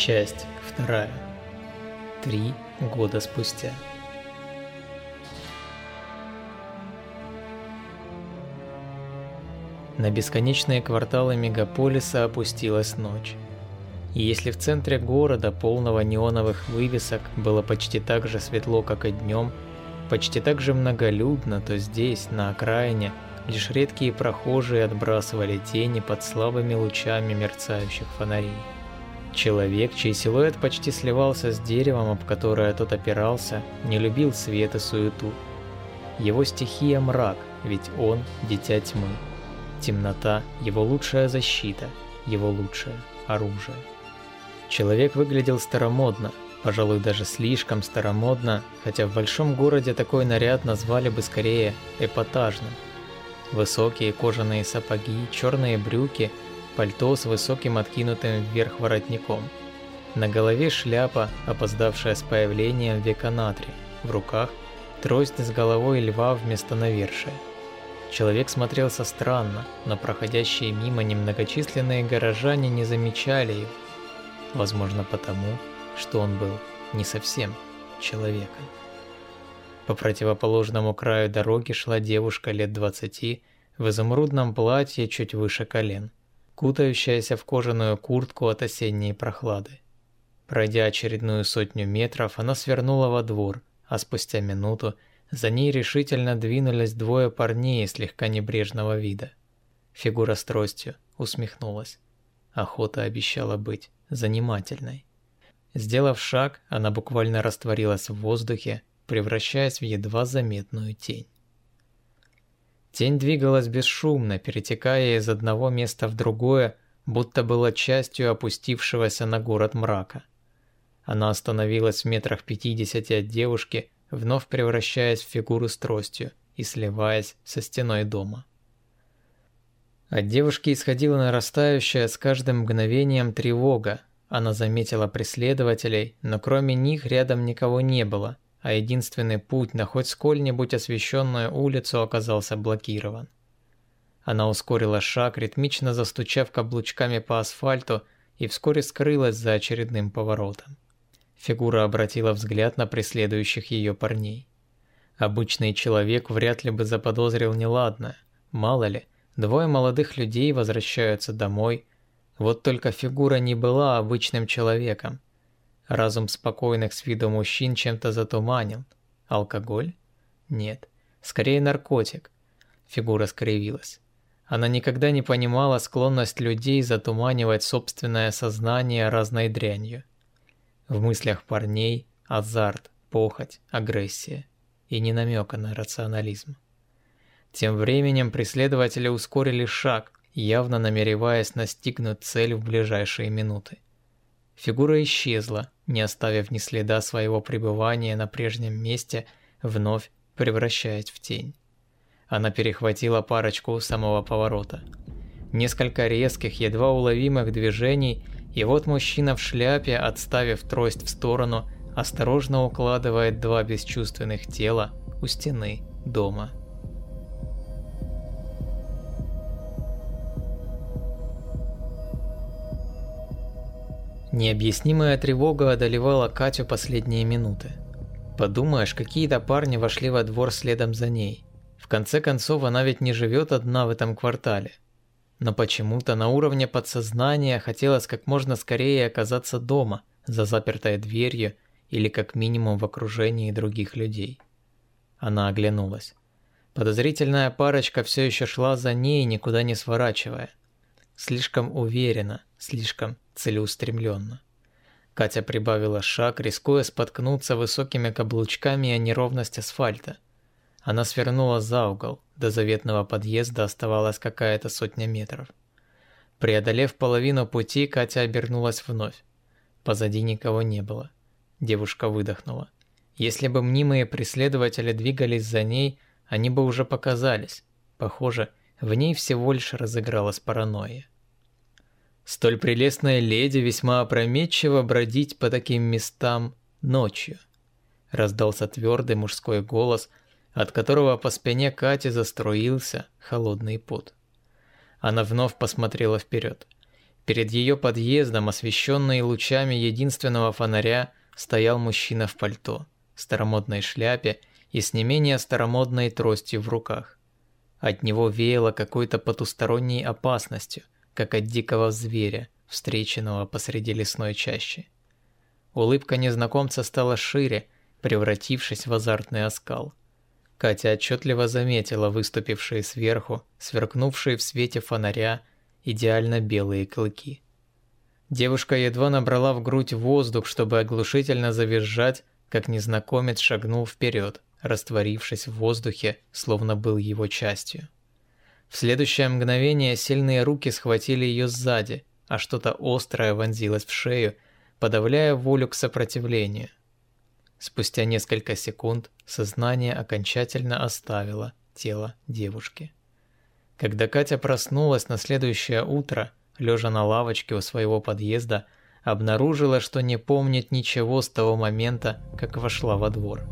Часть вторая. Три года спустя. На бесконечные кварталы мегаполиса опустилась ночь. И если в центре города, полного неоновых вывесок, было почти так же светло, как и днем, почти так же многолюдно, то здесь, на окраине, лишь редкие прохожие отбрасывали тени под слабыми лучами мерцающих фонарей. Человек, чей силуэт почти сливался с деревом, об которое тот опирался, не любил свет и суету. Его стихия мрак, ведь он – дитя тьмы. Темнота – его лучшая защита, его лучшее оружие. Человек выглядел старомодно, пожалуй, даже слишком старомодно, хотя в большом городе такой наряд назвали бы скорее эпатажным. Высокие кожаные сапоги, черные брюки, пальто с высоким откинутым вверх воротником. На голове шляпа, опоздавшая с появлением века натри, в руках трость с головой льва вместо навершия. Человек смотрелся странно, но проходящие мимо немногочисленные горожане не замечали его, Возможно потому, что он был не совсем человеком. По противоположному краю дороги шла девушка лет двадцати в изумрудном платье чуть выше колен, кутающаяся в кожаную куртку от осенней прохлады. Пройдя очередную сотню метров, она свернула во двор, а спустя минуту за ней решительно двинулись двое парней слегка небрежного вида. Фигура с тростью усмехнулась. Охота обещала быть занимательной. Сделав шаг, она буквально растворилась в воздухе, превращаясь в едва заметную тень. Тень двигалась бесшумно, перетекая из одного места в другое, будто была частью опустившегося на город мрака. Она остановилась в метрах пятидесяти от девушки, вновь превращаясь в фигуру с тростью и сливаясь со стеной дома. От девушки исходила нарастающая с каждым мгновением тревога. Она заметила преследователей, но кроме них рядом никого не было, а единственный путь на хоть сколь-нибудь освещенную улицу оказался блокирован. Она ускорила шаг, ритмично застучав каблучками по асфальту, и вскоре скрылась за очередным поворотом. Фигура обратила взгляд на преследующих ее парней. Обычный человек вряд ли бы заподозрил неладное, мало ли, Двое молодых людей возвращаются домой. Вот только фигура не была обычным человеком. Разум спокойных с виду мужчин чем-то затуманен. Алкоголь? Нет. Скорее наркотик. Фигура скривилась. Она никогда не понимала склонность людей затуманивать собственное сознание разной дрянью. В мыслях парней азарт, похоть, агрессия и не намека на рационализм. Тем временем преследователи ускорили шаг, явно намереваясь настигнуть цель в ближайшие минуты. Фигура исчезла, не оставив ни следа своего пребывания на прежнем месте, вновь превращаясь в тень. Она перехватила парочку у самого поворота. Несколько резких, едва уловимых движений, и вот мужчина в шляпе, отставив трость в сторону, осторожно укладывает два бесчувственных тела у стены дома. Необъяснимая тревога одолевала Катю последние минуты. Подумаешь, какие-то парни вошли во двор следом за ней. В конце концов, она ведь не живет одна в этом квартале. Но почему-то на уровне подсознания хотелось как можно скорее оказаться дома, за запертой дверью или как минимум в окружении других людей. Она оглянулась. Подозрительная парочка все еще шла за ней, никуда не сворачивая. Слишком уверенно, слишком целеустремленно. Катя прибавила шаг, рискуя споткнуться высокими каблучками о неровность асфальта. Она свернула за угол, до заветного подъезда оставалась какая-то сотня метров. Преодолев половину пути, Катя обернулась вновь. Позади никого не было. Девушка выдохнула. Если бы мнимые преследователи двигались за ней, они бы уже показались. Похоже, в ней всего лишь разыгралась паранойя. Столь прелестная леди весьма опрометчиво бродить по таким местам ночью. Раздался твердый мужской голос, от которого по спине Кати заструился холодный пот. Она вновь посмотрела вперед. Перед ее подъездом, освещенный лучами единственного фонаря, стоял мужчина в пальто, старомодной шляпе и с не менее старомодной тростью в руках. От него веяло какой-то потусторонней опасностью, как от дикого зверя, встреченного посреди лесной чащи. Улыбка незнакомца стала шире, превратившись в азартный оскал. Катя отчетливо заметила выступившие сверху, сверкнувшие в свете фонаря, идеально белые клыки. Девушка едва набрала в грудь воздух, чтобы оглушительно завизжать, как незнакомец шагнул вперед, растворившись в воздухе, словно был его частью. В следующее мгновение сильные руки схватили ее сзади, а что-то острое вонзилось в шею, подавляя волю к сопротивлению. Спустя несколько секунд сознание окончательно оставило тело девушки. Когда Катя проснулась на следующее утро, лежа на лавочке у своего подъезда, обнаружила, что не помнит ничего с того момента, как вошла во двор.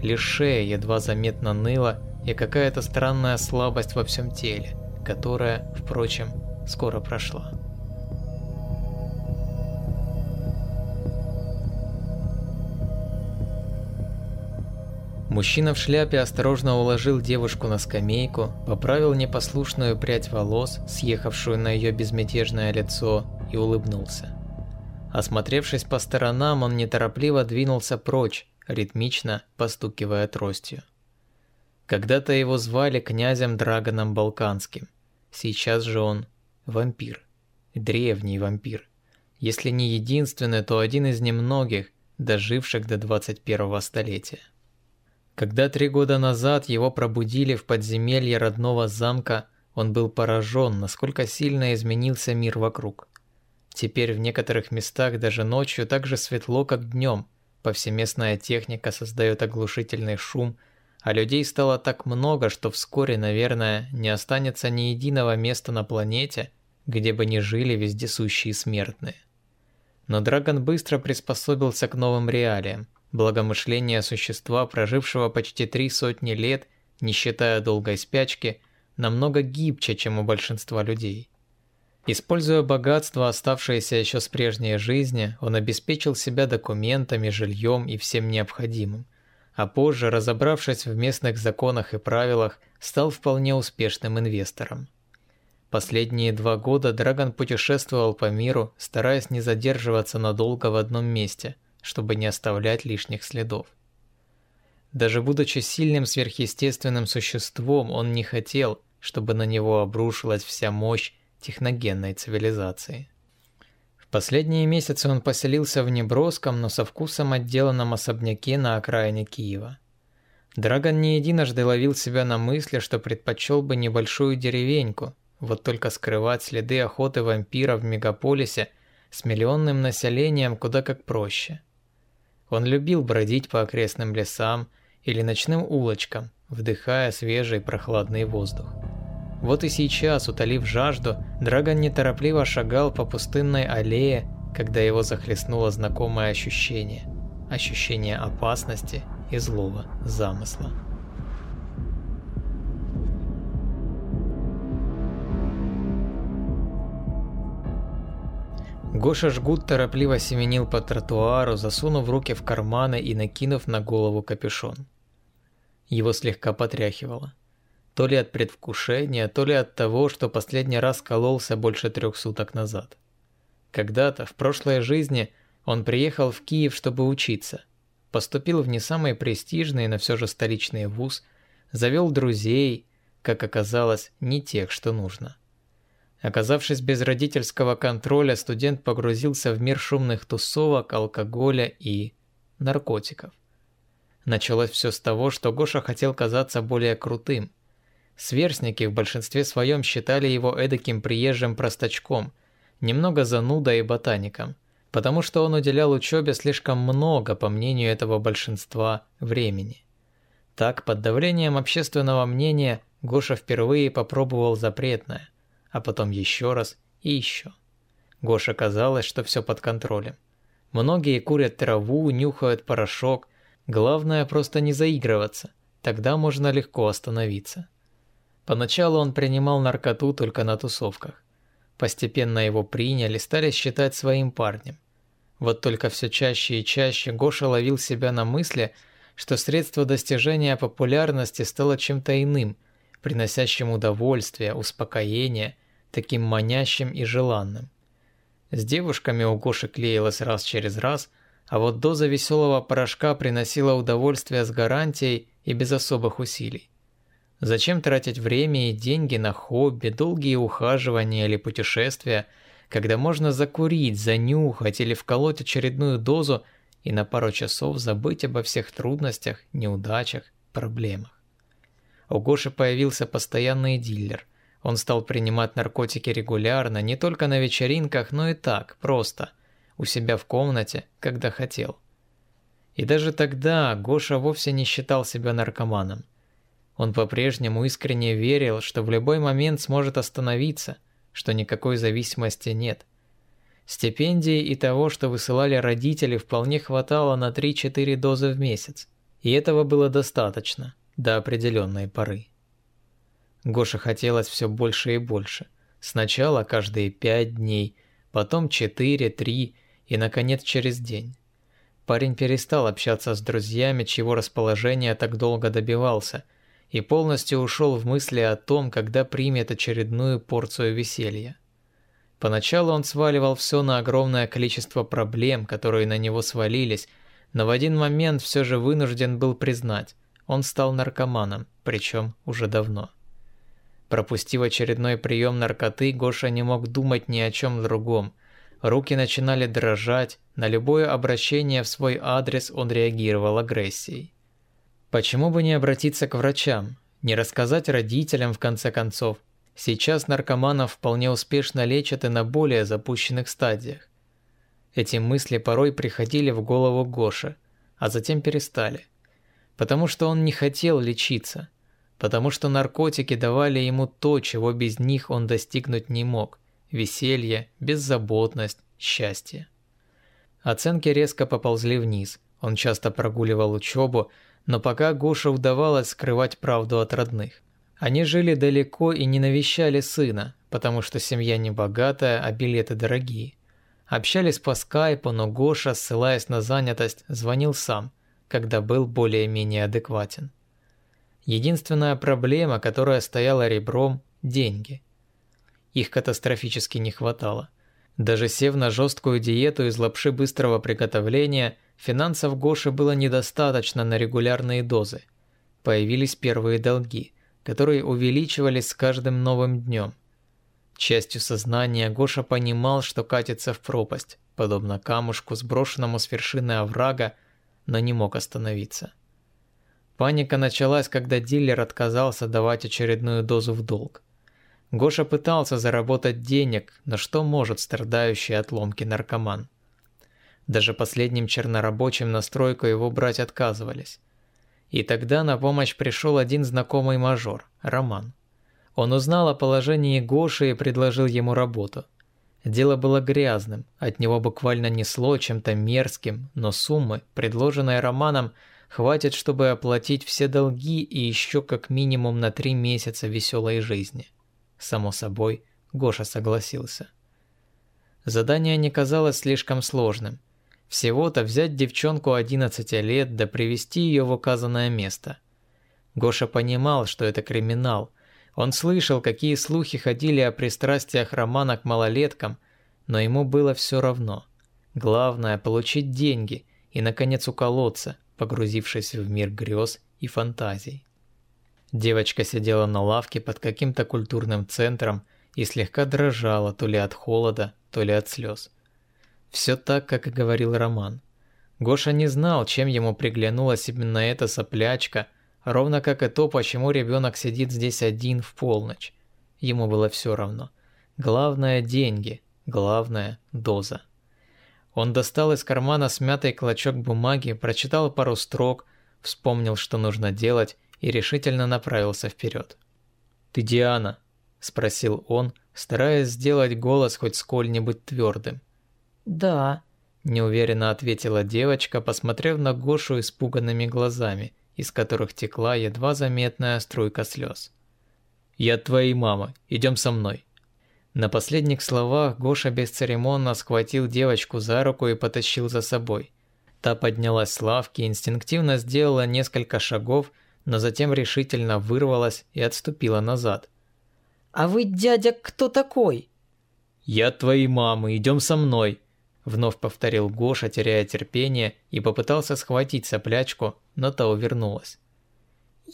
Лишь шея едва заметно ныла и какая-то странная слабость во всем теле, которая, впрочем, скоро прошла. Мужчина в шляпе осторожно уложил девушку на скамейку, поправил непослушную прядь волос, съехавшую на ее безмятежное лицо, и улыбнулся. Осмотревшись по сторонам, он неторопливо двинулся прочь, ритмично постукивая тростью. Когда-то его звали князем Драгоном Балканским. Сейчас же он вампир. Древний вампир. Если не единственный, то один из немногих, доживших до 21 столетия. Когда три года назад его пробудили в подземелье родного замка, он был поражен, насколько сильно изменился мир вокруг. Теперь в некоторых местах даже ночью так же светло, как днем. Повсеместная техника создает оглушительный шум, а людей стало так много, что вскоре, наверное, не останется ни единого места на планете, где бы не жили вездесущие смертные. Но Драгон быстро приспособился к новым реалиям. Благомышление существа, прожившего почти три сотни лет, не считая долгой спячки, намного гибче, чем у большинства людей. Используя богатство, оставшееся еще с прежней жизни, он обеспечил себя документами, жильем и всем необходимым, а позже, разобравшись в местных законах и правилах, стал вполне успешным инвестором. Последние два года Драгон путешествовал по миру, стараясь не задерживаться надолго в одном месте – чтобы не оставлять лишних следов. Даже будучи сильным сверхъестественным существом, он не хотел, чтобы на него обрушилась вся мощь техногенной цивилизации. Последние месяцы он поселился в неброском, но со вкусом отделанном особняке на окраине Киева. Драгон не единожды ловил себя на мысли, что предпочел бы небольшую деревеньку, вот только скрывать следы охоты вампира в мегаполисе с миллионным населением куда как проще – он любил бродить по окрестным лесам или ночным улочкам, вдыхая свежий прохладный воздух. Вот и сейчас, утолив жажду, Драгон неторопливо шагал по пустынной аллее, когда его захлестнуло знакомое ощущение. Ощущение опасности и злого замысла. Гоша Жгут торопливо семенил по тротуару, засунув руки в карманы и накинув на голову капюшон. Его слегка потряхивало. То ли от предвкушения, то ли от того, что последний раз кололся больше трех суток назад. Когда-то, в прошлой жизни, он приехал в Киев, чтобы учиться. Поступил в не самый престижный, но все же столичный вуз, завел друзей, как оказалось, не тех, что нужно. Оказавшись без родительского контроля, студент погрузился в мир шумных тусовок, алкоголя и наркотиков. Началось все с того, что Гоша хотел казаться более крутым. Сверстники в большинстве своем считали его эдаким приезжим простачком, немного занудой и ботаником, потому что он уделял учебе слишком много, по мнению этого большинства, времени. Так, под давлением общественного мнения, Гоша впервые попробовал запретное – а потом еще раз и еще. Гоше казалось, что все под контролем. Многие курят траву, нюхают порошок. Главное просто не заигрываться, тогда можно легко остановиться. Поначалу он принимал наркоту только на тусовках. Постепенно его приняли, стали считать своим парнем. Вот только все чаще и чаще Гоша ловил себя на мысли, что средство достижения популярности стало чем-то иным, приносящим удовольствие, успокоение, таким манящим и желанным. С девушками у Гоши клеилось раз через раз, а вот доза веселого порошка приносила удовольствие с гарантией и без особых усилий. Зачем тратить время и деньги на хобби, долгие ухаживания или путешествия, когда можно закурить, занюхать или вколоть очередную дозу и на пару часов забыть обо всех трудностях, неудачах, проблемах. У Гоши появился постоянный дилер. Он стал принимать наркотики регулярно, не только на вечеринках, но и так, просто, у себя в комнате, когда хотел. И даже тогда Гоша вовсе не считал себя наркоманом. Он по-прежнему искренне верил, что в любой момент сможет остановиться, что никакой зависимости нет. Стипендии и того, что высылали родители, вполне хватало на 3-4 дозы в месяц. И этого было достаточно, до определенной поры. Гоше хотелось все больше и больше. Сначала каждые 5 дней, потом 4, 3 и, наконец, через день. Парень перестал общаться с друзьями, чьего расположения так долго добивался – и полностью ушел в мысли о том, когда примет очередную порцию веселья. Поначалу он сваливал все на огромное количество проблем, которые на него свалились, но в один момент все же вынужден был признать, он стал наркоманом, причем уже давно. Пропустив очередной прием наркоты, Гоша не мог думать ни о чем другом. Руки начинали дрожать, на любое обращение в свой адрес он реагировал агрессией. Почему бы не обратиться к врачам, не рассказать родителям в конце концов? Сейчас наркоманов вполне успешно лечат и на более запущенных стадиях. Эти мысли порой приходили в голову Гоши, а затем перестали. Потому что он не хотел лечиться, потому что наркотики давали ему то, чего без них он достигнуть не мог – веселье, беззаботность, счастье. Оценки резко поползли вниз, он часто прогуливал учебу, но пока Гоше удавалось скрывать правду от родных. Они жили далеко и не навещали сына, потому что семья не богатая, а билеты дорогие. Общались по скайпу, но Гоша, ссылаясь на занятость, звонил сам, когда был более-менее адекватен. Единственная проблема, которая стояла ребром – деньги. Их катастрофически не хватало. Даже сев на жесткую диету из лапши быстрого приготовления – Финансов Гоши было недостаточно на регулярные дозы. Появились первые долги, которые увеличивались с каждым новым днем. Частью сознания Гоша понимал, что катится в пропасть, подобно камушку, сброшенному с вершины оврага, но не мог остановиться. Паника началась, когда дилер отказался давать очередную дозу в долг. Гоша пытался заработать денег, но что может страдающий от ломки наркоман? Даже последним чернорабочим на стройку его брать отказывались. И тогда на помощь пришел один знакомый мажор, Роман. Он узнал о положении Гоши и предложил ему работу. Дело было грязным, от него буквально несло чем-то мерзким, но суммы, предложенные Романом, хватит, чтобы оплатить все долги и еще как минимум на три месяца веселой жизни. Само собой, Гоша согласился. Задание не казалось слишком сложным. Всего-то взять девчонку 11 лет да привести ее в указанное место. Гоша понимал, что это криминал. Он слышал, какие слухи ходили о пристрастиях Романа к малолеткам, но ему было все равно. Главное – получить деньги и, наконец, уколоться, погрузившись в мир грез и фантазий. Девочка сидела на лавке под каким-то культурным центром и слегка дрожала то ли от холода, то ли от слез. Все так, как и говорил Роман. Гоша не знал, чем ему приглянулась именно эта соплячка, ровно как и то, почему ребенок сидит здесь один в полночь. Ему было все равно. Главное – деньги, главное – доза. Он достал из кармана смятый клочок бумаги, прочитал пару строк, вспомнил, что нужно делать, и решительно направился вперед. «Ты Диана?» – спросил он, стараясь сделать голос хоть сколь-нибудь твердым. «Да», – неуверенно ответила девочка, посмотрев на Гошу испуганными глазами, из которых текла едва заметная струйка слез. «Я твоя мама, идем со мной». На последних словах Гоша бесцеремонно схватил девочку за руку и потащил за собой. Та поднялась с лавки, инстинктивно сделала несколько шагов, но затем решительно вырвалась и отступила назад. «А вы, дядя, кто такой?» «Я твоей мамы, идем со мной», – вновь повторил Гоша, теряя терпение, и попытался схватить соплячку, но та увернулась.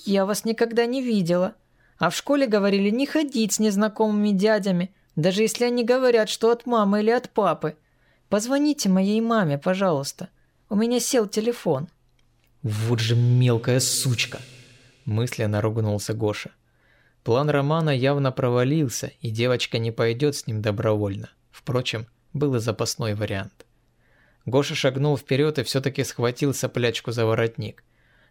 «Я вас никогда не видела. А в школе говорили не ходить с незнакомыми дядями, даже если они говорят, что от мамы или от папы. Позвоните моей маме, пожалуйста. У меня сел телефон». «Вот же мелкая сучка!» – мысленно ругнулся Гоша. План Романа явно провалился, и девочка не пойдет с ним добровольно. Впрочем, был и запасной вариант. Гоша шагнул вперед и все-таки схватил соплячку за воротник.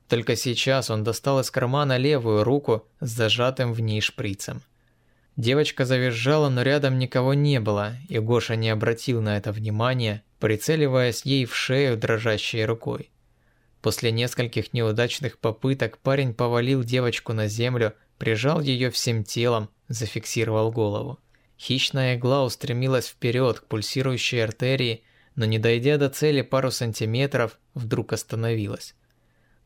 Только сейчас он достал из кармана левую руку с зажатым в ней шприцем. Девочка завизжала, но рядом никого не было, и Гоша не обратил на это внимания, прицеливаясь ей в шею дрожащей рукой. После нескольких неудачных попыток парень повалил девочку на землю, прижал ее всем телом, зафиксировал голову. Хищная игла устремилась вперед к пульсирующей артерии, но не дойдя до цели пару сантиметров, вдруг остановилась.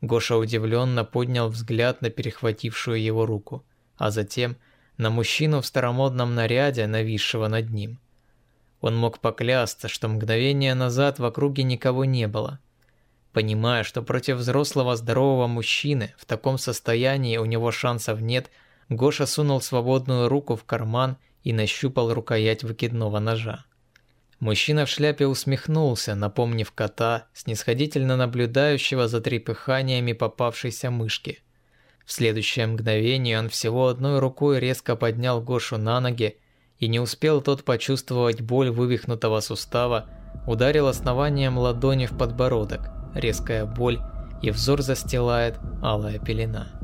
Гоша удивленно поднял взгляд на перехватившую его руку, а затем на мужчину в старомодном наряде, нависшего над ним. Он мог поклясться, что мгновение назад в округе никого не было. Понимая, что против взрослого здорового мужчины в таком состоянии у него шансов нет, Гоша сунул свободную руку в карман и нащупал рукоять выкидного ножа. Мужчина в шляпе усмехнулся, напомнив кота, снисходительно наблюдающего за трепыханиями попавшейся мышки. В следующее мгновение он всего одной рукой резко поднял Гошу на ноги, и не успел тот почувствовать боль вывихнутого сустава, ударил основанием ладони в подбородок, резкая боль, и взор застилает алая пелена.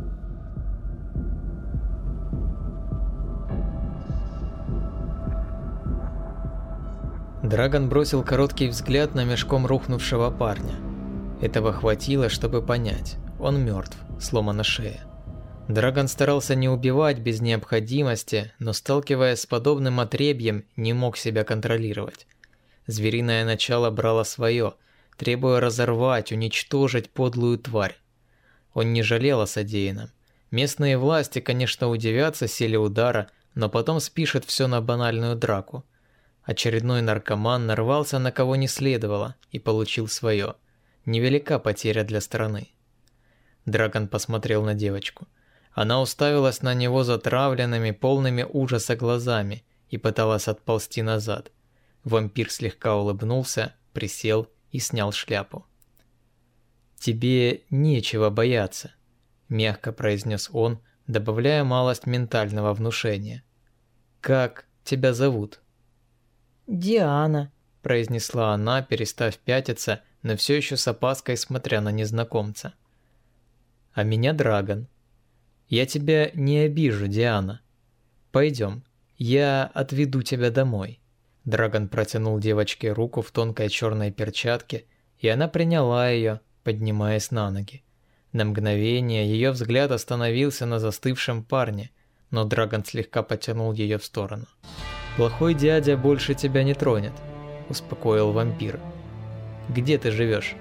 Драгон бросил короткий взгляд на мешком рухнувшего парня. Этого хватило, чтобы понять, он мертв, сломана шея. Драгон старался не убивать без необходимости, но сталкиваясь с подобным отребьем, не мог себя контролировать. Звериное начало брало свое, требуя разорвать, уничтожить подлую тварь. Он не жалел о содеянном. Местные власти, конечно, удивятся силе удара, но потом спишет все на банальную драку. Очередной наркоман нарвался на кого не следовало и получил свое. Невелика потеря для страны. Драгон посмотрел на девочку. Она уставилась на него затравленными, полными ужаса глазами и пыталась отползти назад. Вампир слегка улыбнулся, присел и снял шляпу. «Тебе нечего бояться», – мягко произнес он, добавляя малость ментального внушения. «Как тебя зовут?» «Диана», – произнесла она, перестав пятиться, но все еще с опаской смотря на незнакомца. «А меня Драгон. Я тебя не обижу, Диана. Пойдем, я отведу тебя домой». Драгон протянул девочке руку в тонкой черной перчатке, и она приняла ее, поднимаясь на ноги. На мгновение ее взгляд остановился на застывшем парне, но Драгон слегка потянул ее в сторону. «Плохой дядя больше тебя не тронет», – успокоил вампир. «Где ты живешь?»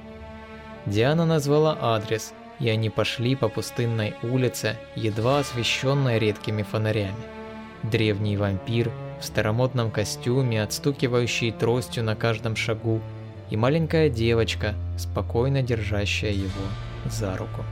Диана назвала адрес, и они пошли по пустынной улице, едва освещенной редкими фонарями. Древний вампир в старомодном костюме, отстукивающий тростью на каждом шагу, и маленькая девочка, спокойно держащая его за руку.